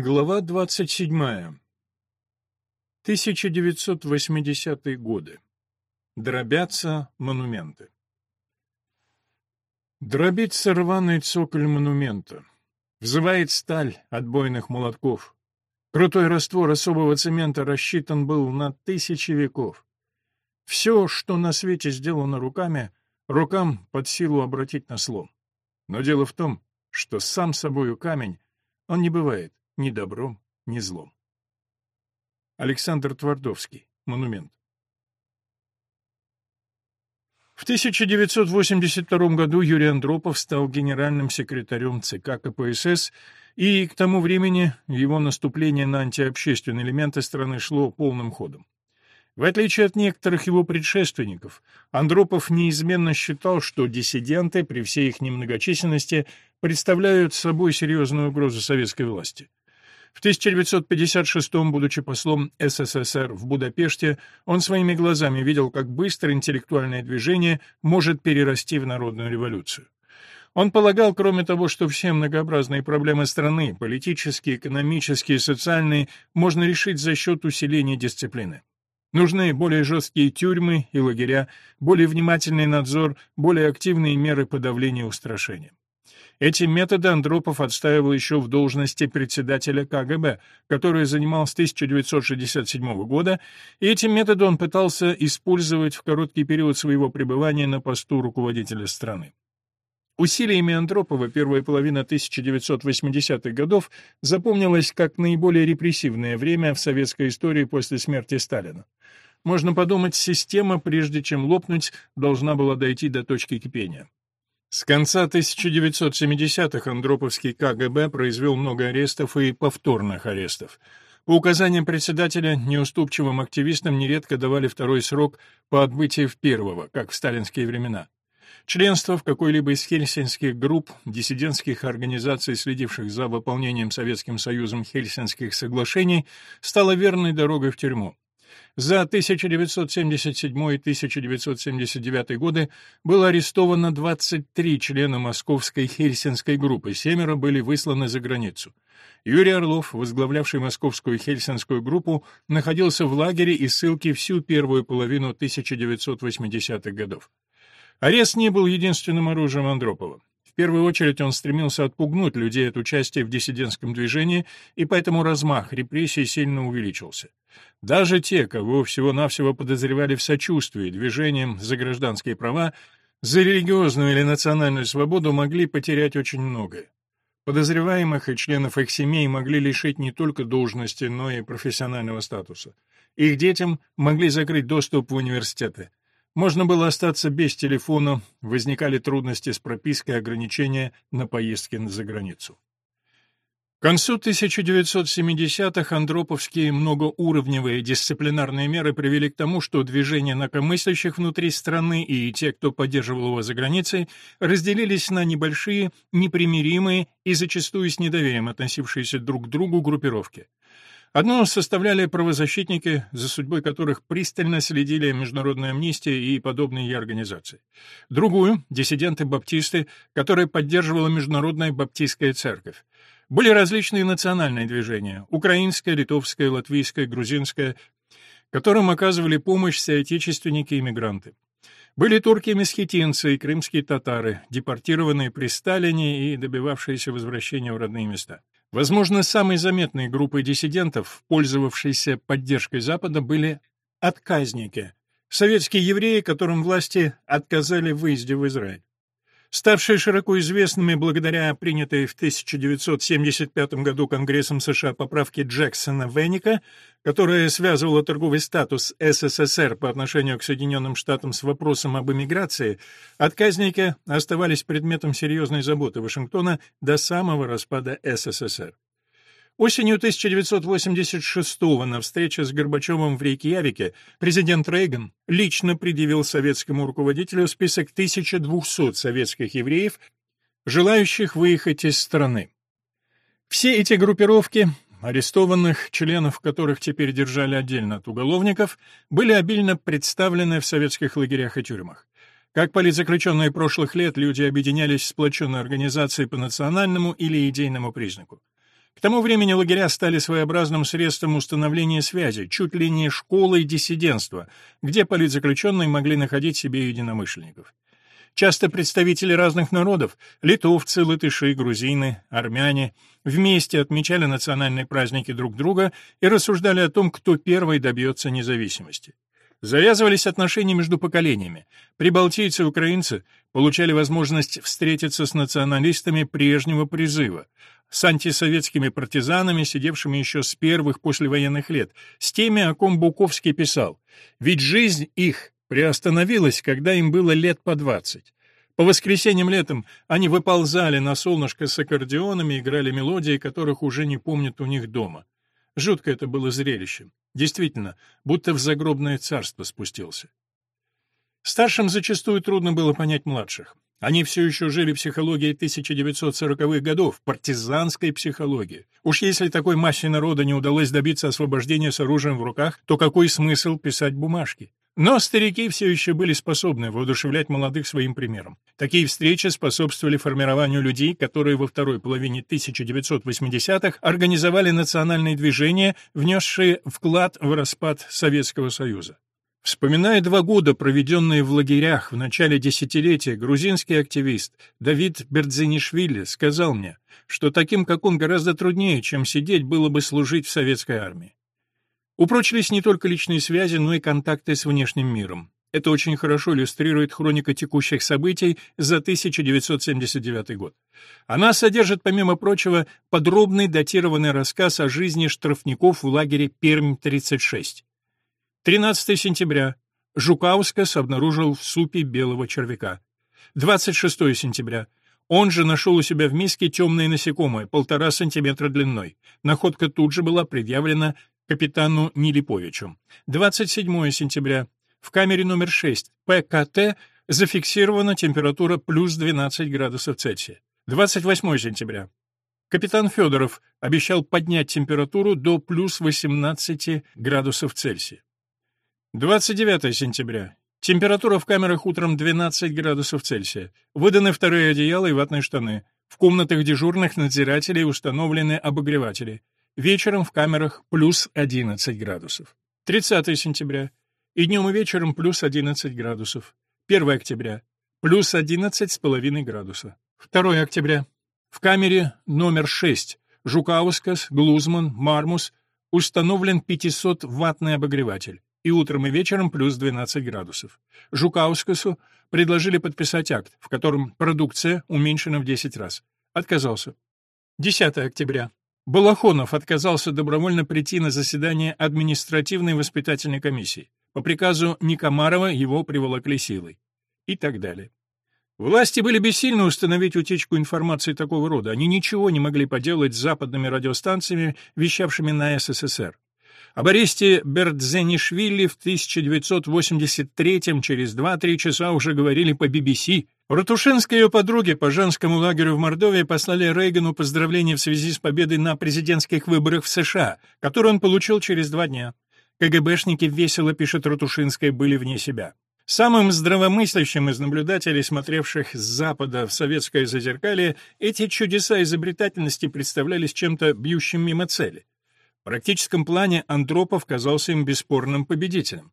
Глава 27. 1980-е годы. Дробятся монументы. Дробится рваный цоколь монумента. Взывает сталь отбойных молотков. Крутой раствор особого цемента рассчитан был на тысячи веков. Все, что на свете сделано руками, рукам под силу обратить на слом. Но дело в том, что сам собою камень, он не бывает ни добром, ни злом. Александр Твардовский. Монумент. В 1982 году Юрий Андропов стал генеральным секретарем ЦК КПСС, и к тому времени его наступление на антиобщественные элементы страны шло полным ходом. В отличие от некоторых его предшественников, Андропов неизменно считал, что диссиденты, при всей их немногочисленности, представляют собой серьезную угрозу советской власти. В 1956 будучи послом СССР в Будапеште, он своими глазами видел, как быстро интеллектуальное движение может перерасти в народную революцию. Он полагал, кроме того, что все многообразные проблемы страны, политические, экономические, социальные, можно решить за счет усиления дисциплины. Нужны более жесткие тюрьмы и лагеря, более внимательный надзор, более активные меры подавления устрашения. Эти методы Андропов отстаивал еще в должности председателя КГБ, который занимал с 1967 года, и эти методы он пытался использовать в короткий период своего пребывания на посту руководителя страны. Усилиями Андропова первая половина 1980-х годов запомнилась как наиболее репрессивное время в советской истории после смерти Сталина. Можно подумать, система, прежде чем лопнуть, должна была дойти до точки кипения. С конца 1970-х Андроповский КГБ произвел много арестов и повторных арестов. По указаниям председателя, неуступчивым активистам нередко давали второй срок по отбытии в первого, как в сталинские времена. Членство в какой-либо из хельсинских групп, диссидентских организаций, следивших за выполнением Советским Союзом Хельсинских соглашений, стало верной дорогой в тюрьму. За 1977 и 1979 годы было арестовано 23 члена московской хельсинской группы, семеро были высланы за границу. Юрий Орлов, возглавлявший московскую хельсинскую группу, находился в лагере и ссылке всю первую половину 1980-х годов. Арест не был единственным оружием Андропова первую очередь он стремился отпугнуть людей от участия в диссидентском движении, и поэтому размах репрессий сильно увеличился. Даже те, кого всего-навсего подозревали в сочувствии движениям за гражданские права, за религиозную или национальную свободу могли потерять очень многое. Подозреваемых и членов их семей могли лишить не только должности, но и профессионального статуса. Их детям могли закрыть доступ в университеты. Можно было остаться без телефона, возникали трудности с пропиской ограничения на поездки за границу. К концу 1970-х андроповские многоуровневые дисциплинарные меры привели к тому, что движение инакомыслящих внутри страны и те, кто поддерживал его за границей, разделились на небольшие, непримиримые и зачастую с недоверием относившиеся друг к другу группировки. Одну составляли правозащитники, за судьбой которых пристально следили Международная амнистия и подобные ей организации. Другую — диссиденты-баптисты, которые поддерживала Международная баптистская церковь. Были различные национальные движения — украинское, литовское, латвийское, грузинское, которым оказывали помощь соотечественники и мигранты. Были турки-месхетинцы и крымские татары, депортированные при Сталине и добивавшиеся возвращения в родные места. Возможно, самой заметной группой диссидентов, пользовавшейся поддержкой Запада, были отказники, советские евреи, которым власти отказали в выезде в Израиль ставшие широко известными благодаря принятой в 1975 году Конгрессом США поправке Джексона-Веника, которая связывала торговый статус СССР по отношению к Соединенным Штатам с вопросом об иммиграции, отказники оставались предметом серьезной заботы Вашингтона до самого распада СССР. Осенью 1986-го на встрече с Горбачевым в Рейкьявике президент Рейган лично предъявил советскому руководителю список 1200 советских евреев, желающих выехать из страны. Все эти группировки, арестованных, членов которых теперь держали отдельно от уголовников, были обильно представлены в советских лагерях и тюрьмах. Как политзаключенные прошлых лет, люди объединялись в сплоченной организации по национальному или идейному признаку. К тому времени лагеря стали своеобразным средством установления связи, чуть ли не школой диссидентства, где политзаключенные могли находить себе единомышленников. Часто представители разных народов — литовцы, латыши, грузины, армяне — вместе отмечали национальные праздники друг друга и рассуждали о том, кто первый добьется независимости. Завязывались отношения между поколениями. Прибалтийцы и украинцы получали возможность встретиться с националистами прежнего призыва, с антисоветскими партизанами, сидевшими еще с первых послевоенных лет, с теми, о ком Буковский писал. Ведь жизнь их приостановилась, когда им было лет по двадцать. По воскресеньям летом они выползали на солнышко с аккордеонами играли мелодии, которых уже не помнят у них дома. Жутко это было зрелище. Действительно, будто в загробное царство спустился. Старшим зачастую трудно было понять младших. Они все еще жили психологией 1940-х годов, партизанской психологией. Уж если такой массе народа не удалось добиться освобождения с оружием в руках, то какой смысл писать бумажки? Но старики все еще были способны воодушевлять молодых своим примером. Такие встречи способствовали формированию людей, которые во второй половине 1980-х организовали национальные движения, внесшие вклад в распад Советского Союза. Вспоминая два года, проведенные в лагерях в начале десятилетия, грузинский активист Давид Бердзинишвили сказал мне, что таким, как он, гораздо труднее, чем сидеть, было бы служить в советской армии. Упрочились не только личные связи, но и контакты с внешним миром. Это очень хорошо иллюстрирует хроника текущих событий за 1979 год. Она содержит, помимо прочего, подробный датированный рассказ о жизни штрафников в лагере Пермь-36. 13 сентября. Жукаускас обнаружил в супе белого червяка. 26 сентября. Он же нашел у себя в миске темное насекомое, полтора сантиметра длиной. Находка тут же была предъявлена капитану Нилиповичу. 27 сентября. В камере номер 6 ПКТ зафиксирована температура плюс 12 градусов Цельсия. 28 сентября. Капитан Федоров обещал поднять температуру до плюс 18 градусов Цельсия. 29 сентября. Температура в камерах утром 12 градусов Цельсия. Выданы вторые одеяла и ватные штаны. В комнатах дежурных надзирателей установлены обогреватели. Вечером в камерах плюс 11 градусов. 30 сентября. И днем и вечером плюс 11 градусов. 1 октября. Плюс 11 с половиной градуса. 2 октября. В камере номер 6 Жукаускас, Глузман, Мармус установлен 500-ваттный обогреватель. И утром и вечером плюс 12 градусов. Жукаускасу предложили подписать акт, в котором продукция уменьшена в 10 раз. Отказался. 10 октября. Балахонов отказался добровольно прийти на заседание административной воспитательной комиссии. По приказу Никомарова его приволокли силой. И так далее. Власти были бессильны установить утечку информации такого рода. Они ничего не могли поделать с западными радиостанциями, вещавшими на СССР. Об аресте Бердзенишвили в 1983 через 2-3 часа уже говорили по BBC. Ратушинской и ее подруге по женскому лагерю в Мордовии послали Рейгану поздравления в связи с победой на президентских выборах в США, которые он получил через два дня. КГБшники весело, пишет Ратушинская, были вне себя. Самым здравомыслящим из наблюдателей, смотревших с запада в советское зазеркалье, эти чудеса изобретательности представлялись чем-то бьющим мимо цели. Практическом плане Андропов казался им бесспорным победителем.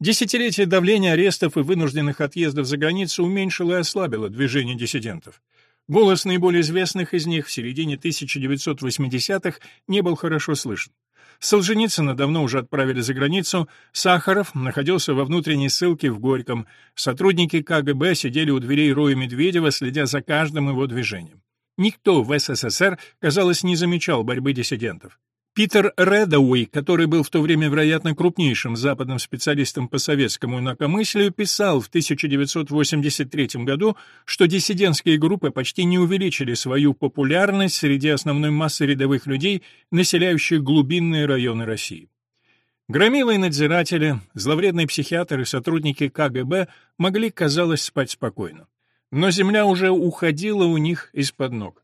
Десятилетие давления арестов и вынужденных отъездов за границу уменьшило и ослабило движение диссидентов. Голос наиболее известных из них в середине 1980-х не был хорошо слышен. Солженицына давно уже отправили за границу, Сахаров находился во внутренней ссылке в Горьком, сотрудники КГБ сидели у дверей Роя Медведева, следя за каждым его движением. Никто в СССР, казалось, не замечал борьбы диссидентов. Питер Редауи, который был в то время, вероятно, крупнейшим западным специалистом по советскому инакомыслию, писал в 1983 году, что диссидентские группы почти не увеличили свою популярность среди основной массы рядовых людей, населяющих глубинные районы России. Громилые надзиратели, зловредные психиатры и сотрудники КГБ могли, казалось, спать спокойно. Но земля уже уходила у них из-под ног.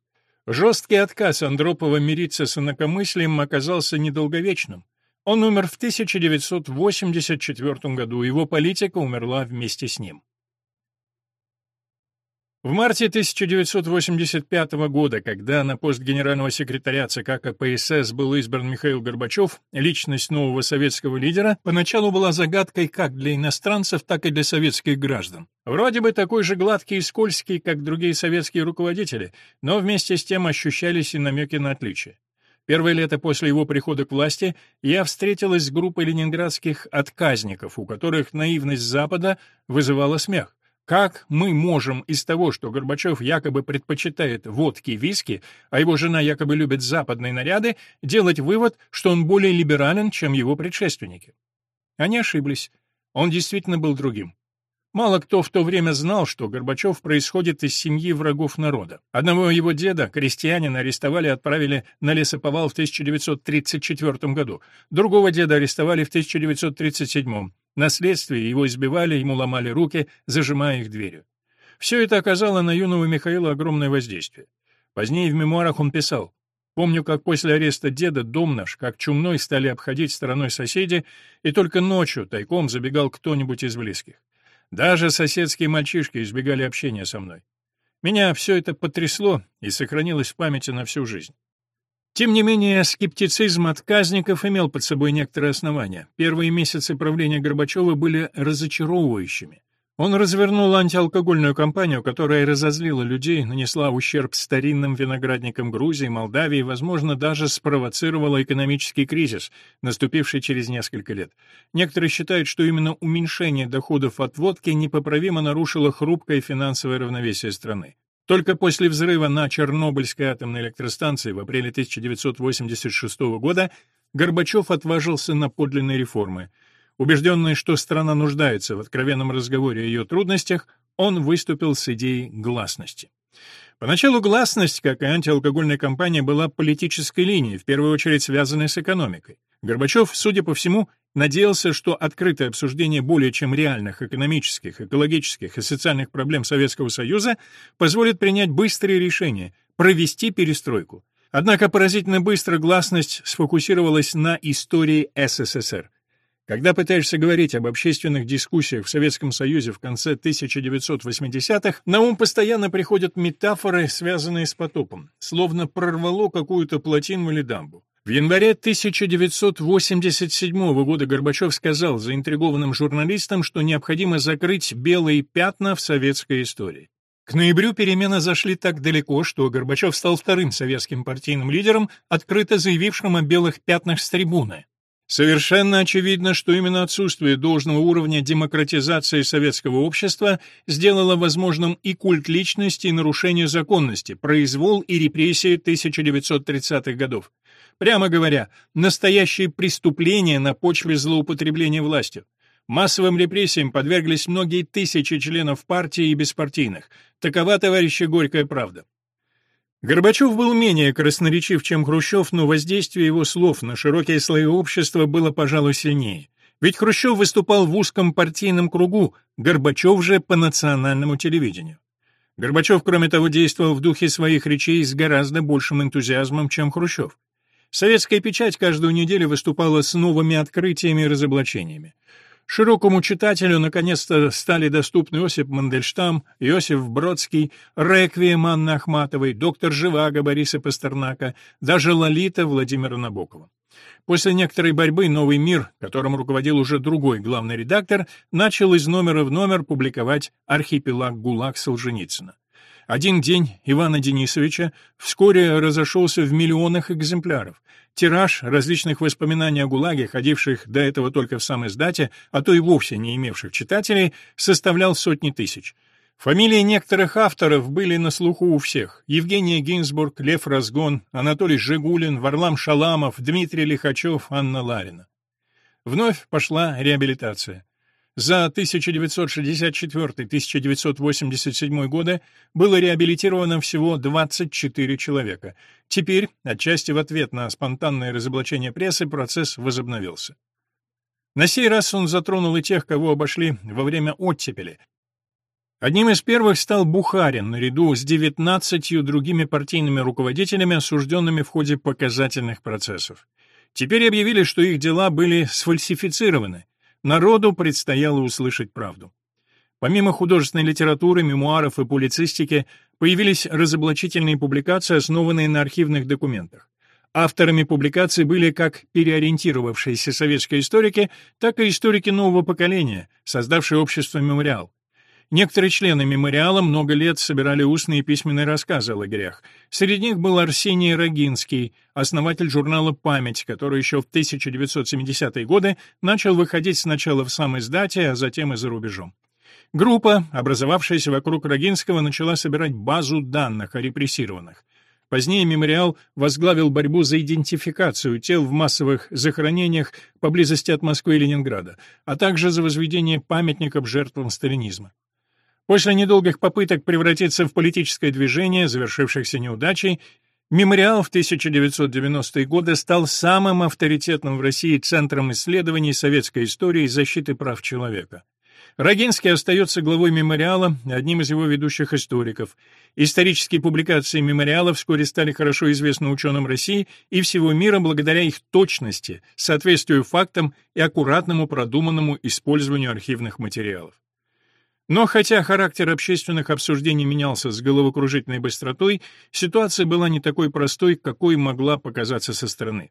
Жесткий отказ Андропова мириться с инакомыслием оказался недолговечным. Он умер в 1984 году, его политика умерла вместе с ним. В марте 1985 года, когда на пост генерального секретаря ЦК КПСС был избран Михаил Горбачев, личность нового советского лидера поначалу была загадкой как для иностранцев, так и для советских граждан. Вроде бы такой же гладкий и скользкий, как другие советские руководители, но вместе с тем ощущались и намеки на отличие. Первое лето после его прихода к власти я встретилась с группой ленинградских отказников, у которых наивность Запада вызывала смех. Как мы можем из того, что Горбачев якобы предпочитает водки и виски, а его жена якобы любит западные наряды, делать вывод, что он более либерален, чем его предшественники? Они ошиблись. Он действительно был другим. Мало кто в то время знал, что Горбачев происходит из семьи врагов народа. Одного его деда, крестьянина, арестовали и отправили на лесоповал в 1934 году. Другого деда арестовали в 1937. На следствии его избивали, ему ломали руки, зажимая их дверью. Все это оказало на юного Михаила огромное воздействие. Позднее в мемуарах он писал Помню, как после ареста деда дом наш, как чумной, стали обходить стороной соседи, и только ночью тайком забегал кто-нибудь из близких. Даже соседские мальчишки избегали общения со мной. Меня все это потрясло и сохранилось в памяти на всю жизнь. Тем не менее, скептицизм отказников имел под собой некоторые основания. Первые месяцы правления Горбачева были разочаровывающими. Он развернул антиалкогольную кампанию, которая разозлила людей, нанесла ущерб старинным виноградникам Грузии, Молдавии и, возможно, даже спровоцировала экономический кризис, наступивший через несколько лет. Некоторые считают, что именно уменьшение доходов от водки непоправимо нарушило хрупкое финансовое равновесие страны. Только после взрыва на Чернобыльской атомной электростанции в апреле 1986 года Горбачев отважился на подлинные реформы – Убежденный, что страна нуждается в откровенном разговоре о ее трудностях, он выступил с идеей гласности. Поначалу гласность, как и антиалкогольная кампания, была политической линией, в первую очередь связанной с экономикой. Горбачев, судя по всему, надеялся, что открытое обсуждение более чем реальных экономических, экологических и социальных проблем Советского Союза позволит принять быстрые решения, провести перестройку. Однако поразительно быстро гласность сфокусировалась на истории СССР. Когда пытаешься говорить об общественных дискуссиях в Советском Союзе в конце 1980-х, на ум постоянно приходят метафоры, связанные с потопом, словно прорвало какую-то плотину или дамбу. В январе 1987 года Горбачев сказал заинтригованным журналистам, что необходимо закрыть белые пятна в советской истории. К ноябрю перемены зашли так далеко, что Горбачев стал вторым советским партийным лидером, открыто заявившим о белых пятнах с трибуны. Совершенно очевидно, что именно отсутствие должного уровня демократизации советского общества сделало возможным и культ личности, и нарушение законности, произвол и репрессии 1930-х годов. Прямо говоря, настоящие преступления на почве злоупотребления властью. Массовым репрессиям подверглись многие тысячи членов партии и беспартийных. Такова, товарищи, горькая правда. Горбачев был менее красноречив, чем Хрущев, но воздействие его слов на широкие слои общества было, пожалуй, сильнее. Ведь Хрущев выступал в узком партийном кругу, Горбачев же по национальному телевидению. Горбачев, кроме того, действовал в духе своих речей с гораздо большим энтузиазмом, чем Хрущев. Советская печать каждую неделю выступала с новыми открытиями и разоблачениями. Широкому читателю наконец-то стали доступны Осип Мандельштам, Иосиф Бродский, Реквием Анны Ахматовой, доктор Живаго Бориса Пастернака, даже Лолита Владимира Набокова. После некоторой борьбы «Новый мир», которым руководил уже другой главный редактор, начал из номера в номер публиковать «Архипелаг ГУЛАГ» Солженицына. Один день Ивана Денисовича вскоре разошелся в миллионах экземпляров. Тираж различных воспоминаний о ГУЛАГе, ходивших до этого только в самой издате, а то и вовсе не имевших читателей, составлял сотни тысяч. Фамилии некоторых авторов были на слуху у всех. Евгения Гинзбург, Лев Разгон, Анатолий Жигулин, Варлам Шаламов, Дмитрий Лихачев, Анна Ларина. Вновь пошла реабилитация. За 1964-1987 годы было реабилитировано всего 24 человека. Теперь, отчасти в ответ на спонтанное разоблачение прессы, процесс возобновился. На сей раз он затронул и тех, кого обошли во время оттепели. Одним из первых стал Бухарин, наряду с 19 другими партийными руководителями, осужденными в ходе показательных процессов. Теперь объявили, что их дела были сфальсифицированы, Народу предстояло услышать правду. Помимо художественной литературы, мемуаров и публицистики, появились разоблачительные публикации, основанные на архивных документах. Авторами публикаций были как переориентировавшиеся советские историки, так и историки нового поколения, создавшие общество «Мемориал». Некоторые члены мемориала много лет собирали устные и письменные рассказы о лагерях. Среди них был Арсений Рогинский, основатель журнала «Память», который еще в 1970-е годы начал выходить сначала в сам издате, а затем и за рубежом. Группа, образовавшаяся вокруг Рогинского, начала собирать базу данных о репрессированных. Позднее мемориал возглавил борьбу за идентификацию тел в массовых захоронениях поблизости от Москвы и Ленинграда, а также за возведение памятников жертвам сталинизма. После недолгих попыток превратиться в политическое движение, завершившихся неудачей, Мемориал в 1990-е годы стал самым авторитетным в России центром исследований советской истории и защиты прав человека. Рогинский остается главой мемориала, одним из его ведущих историков. Исторические публикации мемориала вскоре стали хорошо известны ученым России и всего мира благодаря их точности, соответствию фактам и аккуратному продуманному использованию архивных материалов. Но хотя характер общественных обсуждений менялся с головокружительной быстротой, ситуация была не такой простой, какой могла показаться со стороны.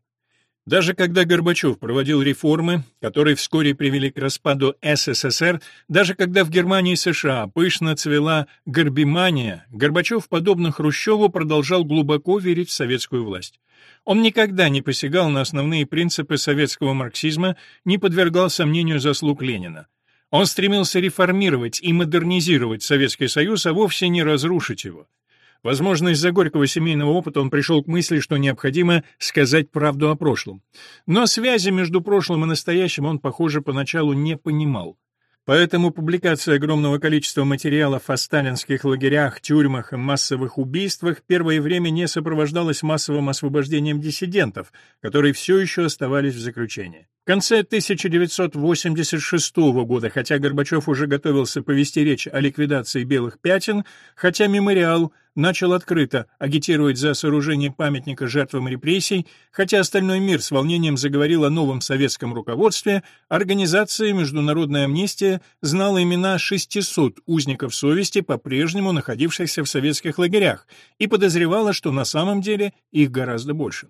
Даже когда Горбачев проводил реформы, которые вскоре привели к распаду СССР, даже когда в Германии и США пышно цвела горбимания, Горбачев, подобно Хрущеву, продолжал глубоко верить в советскую власть. Он никогда не посягал на основные принципы советского марксизма, не подвергал сомнению заслуг Ленина. Он стремился реформировать и модернизировать Советский Союз, а вовсе не разрушить его. Возможно, из-за горького семейного опыта он пришел к мысли, что необходимо сказать правду о прошлом. Но связи между прошлым и настоящим он, похоже, поначалу не понимал. Поэтому публикация огромного количества материалов о сталинских лагерях, тюрьмах и массовых убийствах первое время не сопровождалась массовым освобождением диссидентов, которые все еще оставались в заключении. В конце 1986 года, хотя Горбачев уже готовился повести речь о ликвидации белых пятен, хотя мемориал начал открыто агитировать за сооружение памятника жертвам репрессий, хотя остальной мир с волнением заговорил о новом советском руководстве, организация «Международная амнистия» знала имена 600 узников совести, по-прежнему находившихся в советских лагерях, и подозревала, что на самом деле их гораздо больше.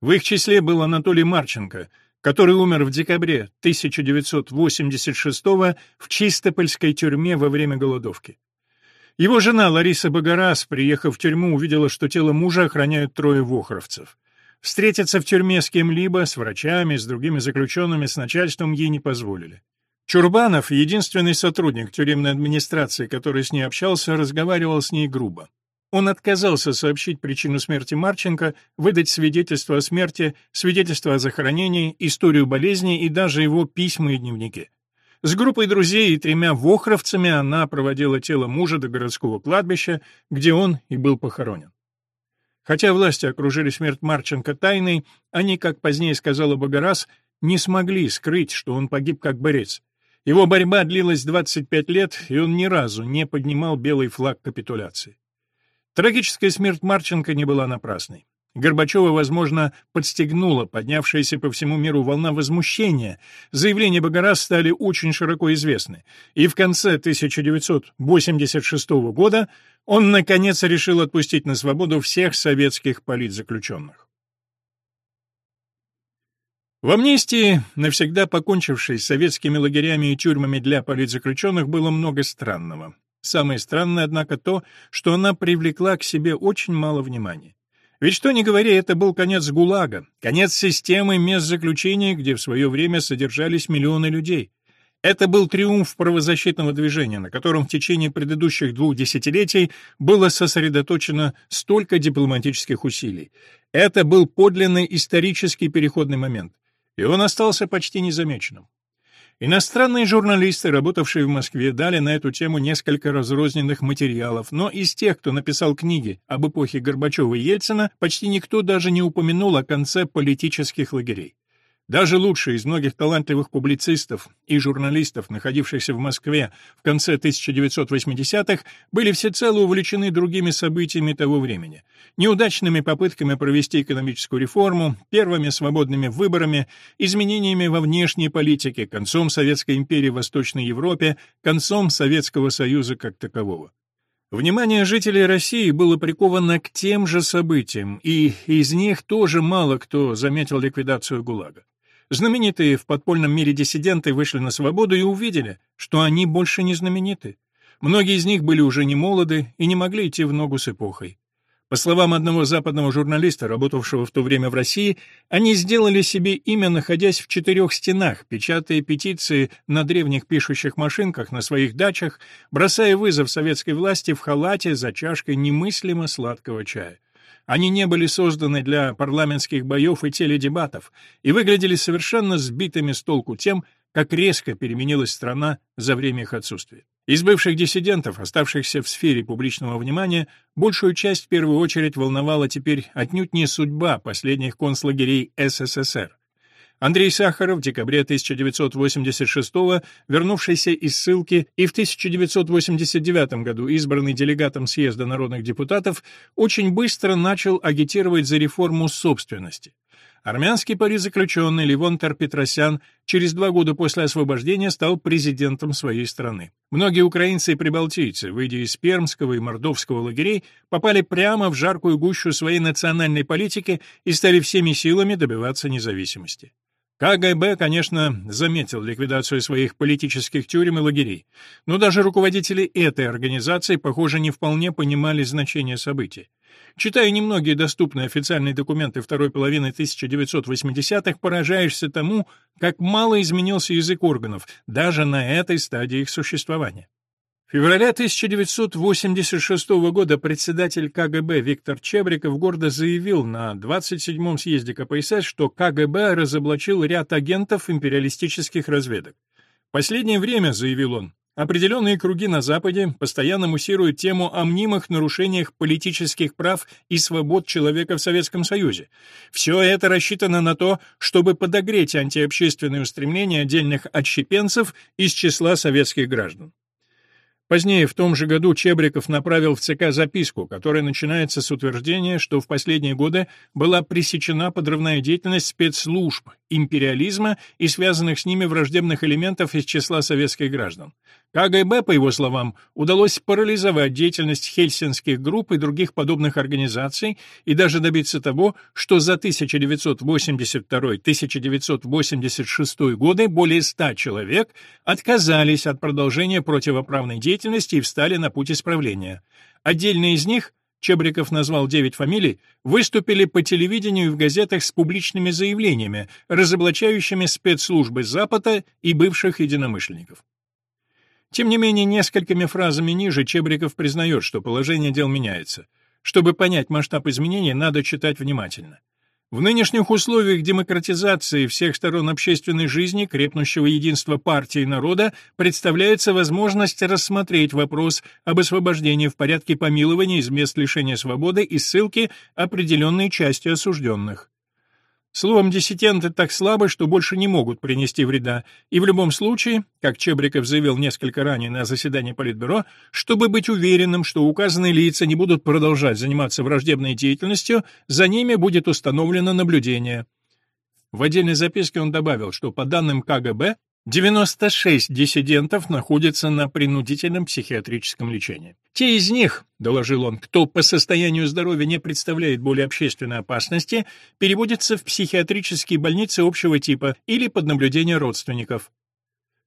В их числе был Анатолий Марченко, который умер в декабре 1986 в Чистопольской тюрьме во время голодовки. Его жена Лариса Багарас, приехав в тюрьму, увидела, что тело мужа охраняют трое вохровцев. Встретиться в тюрьме с кем-либо, с врачами, с другими заключенными, с начальством ей не позволили. Чурбанов, единственный сотрудник тюремной администрации, который с ней общался, разговаривал с ней грубо. Он отказался сообщить причину смерти Марченко, выдать свидетельство о смерти, свидетельство о захоронении, историю болезни и даже его письма и дневники. С группой друзей и тремя вохровцами она проводила тело мужа до городского кладбища, где он и был похоронен. Хотя власти окружили смерть Марченко тайной, они, как позднее сказала Богораз, не смогли скрыть, что он погиб как борец. Его борьба длилась 25 лет, и он ни разу не поднимал белый флаг капитуляции. Трагическая смерть Марченко не была напрасной. Горбачева, возможно, подстегнула поднявшаяся по всему миру волна возмущения. Заявления Багарас стали очень широко известны. И в конце 1986 года он, наконец, решил отпустить на свободу всех советских политзаключенных. В амнистии, навсегда покончившей с советскими лагерями и тюрьмами для политзаключенных, было много странного. Самое странное, однако, то, что она привлекла к себе очень мало внимания. Ведь что ни говори, это был конец ГУЛАГа, конец системы мест заключения, где в свое время содержались миллионы людей. Это был триумф правозащитного движения, на котором в течение предыдущих двух десятилетий было сосредоточено столько дипломатических усилий. Это был подлинный исторический переходный момент, и он остался почти незамеченным. Иностранные журналисты, работавшие в Москве, дали на эту тему несколько разрозненных материалов, но из тех, кто написал книги об эпохе Горбачева и Ельцина, почти никто даже не упомянул о конце политических лагерей. Даже лучшие из многих талантливых публицистов и журналистов, находившихся в Москве в конце 1980-х, были всецело увлечены другими событиями того времени. Неудачными попытками провести экономическую реформу, первыми свободными выборами, изменениями во внешней политике, концом Советской империи в Восточной Европе, концом Советского Союза как такового. Внимание жителей России было приковано к тем же событиям, и из них тоже мало кто заметил ликвидацию ГУЛАГа. Знаменитые в подпольном мире диссиденты вышли на свободу и увидели, что они больше не знамениты. Многие из них были уже не молоды и не могли идти в ногу с эпохой. По словам одного западного журналиста, работавшего в то время в России, они сделали себе имя, находясь в четырех стенах, печатая петиции на древних пишущих машинках на своих дачах, бросая вызов советской власти в халате за чашкой немыслимо сладкого чая. Они не были созданы для парламентских боев и теледебатов и выглядели совершенно сбитыми с толку тем, как резко переменилась страна за время их отсутствия. Из бывших диссидентов, оставшихся в сфере публичного внимания, большую часть в первую очередь волновала теперь отнюдь не судьба последних концлагерей СССР. Андрей Сахаров в декабре 1986 вернувшийся из ссылки и в 1989 году избранный делегатом съезда народных депутатов, очень быстро начал агитировать за реформу собственности. Армянский политзаключенный Левон Тарпетросян через два года после освобождения стал президентом своей страны. Многие украинцы и прибалтийцы, выйдя из пермского и мордовского лагерей, попали прямо в жаркую гущу своей национальной политики и стали всеми силами добиваться независимости. КГБ, конечно, заметил ликвидацию своих политических тюрем и лагерей, но даже руководители этой организации, похоже, не вполне понимали значение событий. Читая немногие доступные официальные документы второй половины 1980-х, поражаешься тому, как мало изменился язык органов, даже на этой стадии их существования. В феврале 1986 года председатель КГБ Виктор Чебриков гордо заявил на 27-м съезде КПСС, что КГБ разоблачил ряд агентов империалистических разведок. В последнее время, заявил он, определенные круги на Западе постоянно муссируют тему о мнимых нарушениях политических прав и свобод человека в Советском Союзе. Все это рассчитано на то, чтобы подогреть антиобщественные устремления отдельных отщепенцев из числа советских граждан. Позднее, в том же году, Чебриков направил в ЦК записку, которая начинается с утверждения, что в последние годы была пресечена подрывная деятельность спецслужб, империализма и связанных с ними враждебных элементов из числа советских граждан. КГБ, по его словам, удалось парализовать деятельность хельсинских групп и других подобных организаций и даже добиться того, что за 1982-1986 годы более 100 человек отказались от продолжения противоправной деятельности и встали на путь исправления. Отдельные из них Чебриков назвал девять фамилий, выступили по телевидению и в газетах с публичными заявлениями, разоблачающими спецслужбы Запада и бывших единомышленников. Тем не менее, несколькими фразами ниже Чебриков признает, что положение дел меняется. Чтобы понять масштаб изменений, надо читать внимательно. В нынешних условиях демократизации всех сторон общественной жизни, крепнущего единства партии и народа, представляется возможность рассмотреть вопрос об освобождении в порядке помилования из мест лишения свободы и ссылки определенной части осужденных. Словом, диссиденты так слабы, что больше не могут принести вреда, и в любом случае, как Чебриков заявил несколько ранее на заседании Политбюро, чтобы быть уверенным, что указанные лица не будут продолжать заниматься враждебной деятельностью, за ними будет установлено наблюдение. В отдельной записке он добавил, что по данным КГБ 96 диссидентов находятся на принудительном психиатрическом лечении. Те из них, доложил он, кто по состоянию здоровья не представляет более общественной опасности, переводятся в психиатрические больницы общего типа или под наблюдение родственников.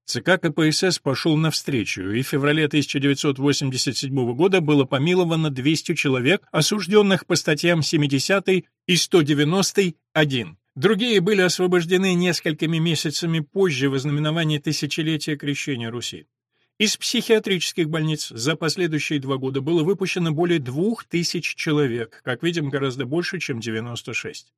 ЦК КПСС пошел навстречу, и в феврале 1987 года было помиловано 200 человек, осужденных по статьям 70 и 190-1. Другие были освобождены несколькими месяцами позже в знаменовании тысячелетия крещения Руси. Из психиатрических больниц за последующие два года было выпущено более двух тысяч человек, как видим, гораздо больше, чем 96.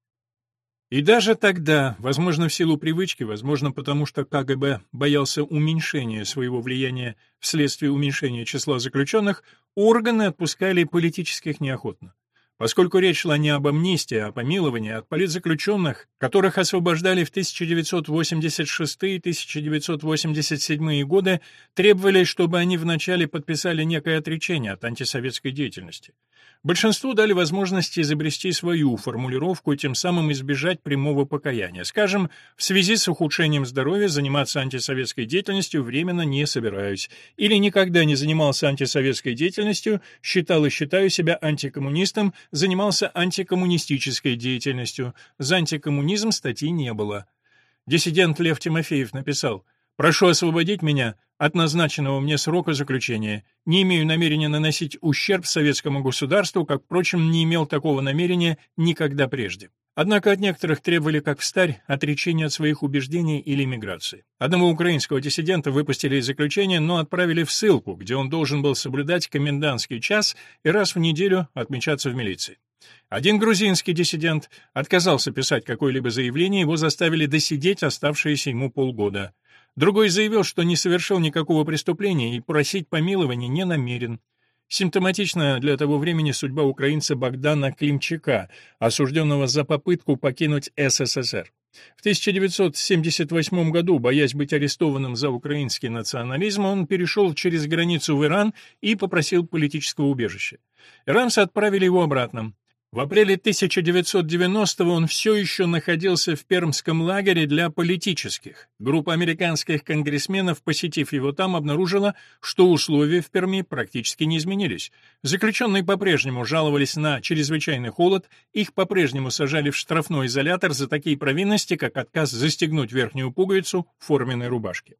И даже тогда, возможно, в силу привычки, возможно, потому что КГБ боялся уменьшения своего влияния вследствие уменьшения числа заключенных, органы отпускали политических неохотно. Поскольку речь шла не об амнистии, а о помиловании от политзаключенных, которых освобождали в 1986-1987 годы, требовали, чтобы они вначале подписали некое отречение от антисоветской деятельности. Большинству дали возможность изобрести свою формулировку и тем самым избежать прямого покаяния. Скажем, в связи с ухудшением здоровья заниматься антисоветской деятельностью временно не собираюсь. Или никогда не занимался антисоветской деятельностью, считал и считаю себя антикоммунистом, занимался антикоммунистической деятельностью. За антикоммунизм статьи не было. Диссидент Лев Тимофеев написал «Прошу освободить меня от назначенного мне срока заключения. Не имею намерения наносить ущерб советскому государству, как, впрочем, не имел такого намерения никогда прежде. Однако от некоторых требовали, как в старь, отречения от своих убеждений или миграции. Одного украинского диссидента выпустили из заключения, но отправили в ссылку, где он должен был соблюдать комендантский час и раз в неделю отмечаться в милиции. Один грузинский диссидент отказался писать какое-либо заявление, его заставили досидеть оставшиеся ему полгода. Другой заявил, что не совершил никакого преступления и просить помилования не намерен. Симптоматична для того времени судьба украинца Богдана Климчака, осужденного за попытку покинуть СССР. В 1978 году, боясь быть арестованным за украинский национализм, он перешел через границу в Иран и попросил политического убежища. Иранцы отправили его обратно. В апреле 1990-го он все еще находился в пермском лагере для политических. Группа американских конгрессменов, посетив его там, обнаружила, что условия в Перми практически не изменились. Заключенные по-прежнему жаловались на чрезвычайный холод, их по-прежнему сажали в штрафной изолятор за такие провинности, как отказ застегнуть верхнюю пуговицу форменной рубашки.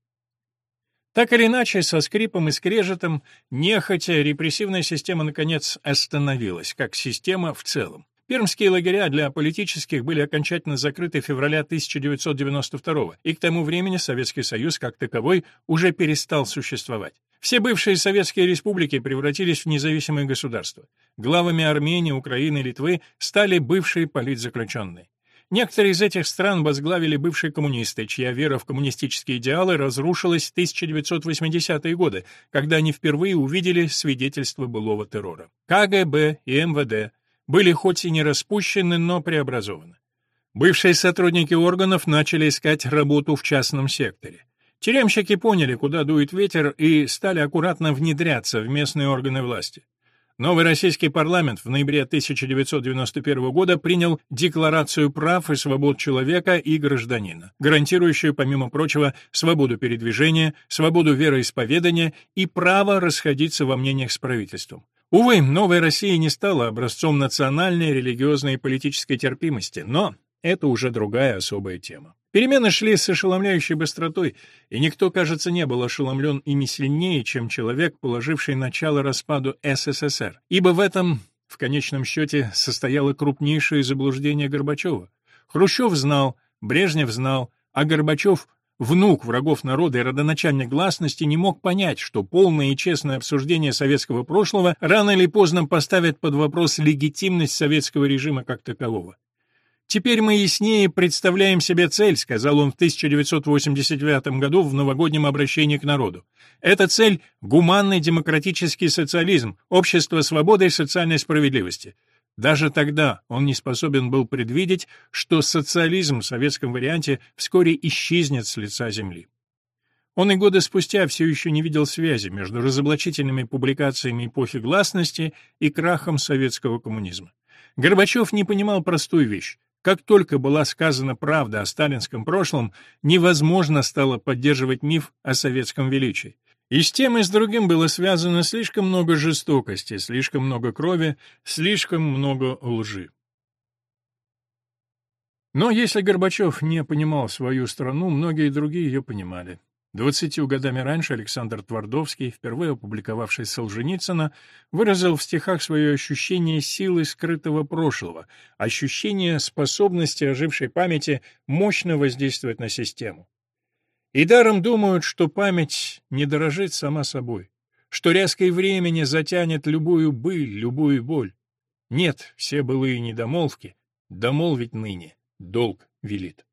Так или иначе, со скрипом и скрежетом, нехотя, репрессивная система, наконец, остановилась, как система в целом. Пермские лагеря для политических были окончательно закрыты февраля 1992 и к тому времени Советский Союз как таковой уже перестал существовать. Все бывшие советские республики превратились в независимые государства. Главами Армении, Украины Литвы стали бывшие политзаключенные. Некоторые из этих стран возглавили бывшие коммунисты, чья вера в коммунистические идеалы разрушилась в 1980-е годы, когда они впервые увидели свидетельство былого террора. КГБ и МВД были хоть и не распущены, но преобразованы. Бывшие сотрудники органов начали искать работу в частном секторе. Тюремщики поняли, куда дует ветер, и стали аккуратно внедряться в местные органы власти. Новый российский парламент в ноябре 1991 года принял Декларацию прав и свобод человека и гражданина, гарантирующую, помимо прочего, свободу передвижения, свободу вероисповедания и право расходиться во мнениях с правительством. Увы, новая Россия не стала образцом национальной, религиозной и политической терпимости, но это уже другая особая тема. Перемены шли с ошеломляющей быстротой, и никто, кажется, не был ошеломлен ими сильнее, чем человек, положивший начало распаду СССР. Ибо в этом, в конечном счете, состояло крупнейшее заблуждение Горбачева. Хрущев знал, Брежнев знал, а Горбачев внук врагов народа и родоначальник гласности, не мог понять, что полное и честное обсуждение советского прошлого рано или поздно поставит под вопрос легитимность советского режима как такового. «Теперь мы яснее представляем себе цель», — сказал он в 1989 году в новогоднем обращении к народу. «Эта цель — гуманный демократический социализм, общество свободы и социальной справедливости». Даже тогда он не способен был предвидеть, что социализм в советском варианте вскоре исчезнет с лица земли. Он и годы спустя все еще не видел связи между разоблачительными публикациями эпохи гласности и крахом советского коммунизма. Горбачев не понимал простую вещь. Как только была сказана правда о сталинском прошлом, невозможно стало поддерживать миф о советском величии. И с тем и с другим было связано слишком много жестокости, слишком много крови, слишком много лжи. Но если Горбачев не понимал свою страну, многие другие ее понимали. Двадцатью годами раньше Александр Твардовский, впервые опубликовавший Солженицына, выразил в стихах свое ощущение силы скрытого прошлого, ощущение способности ожившей памяти мощно воздействовать на систему. И даром думают, что память не дорожит сама собой, что резкое времени затянет любую быль, любую боль. Нет, все былые недомолвки, домолвить ныне долг велит.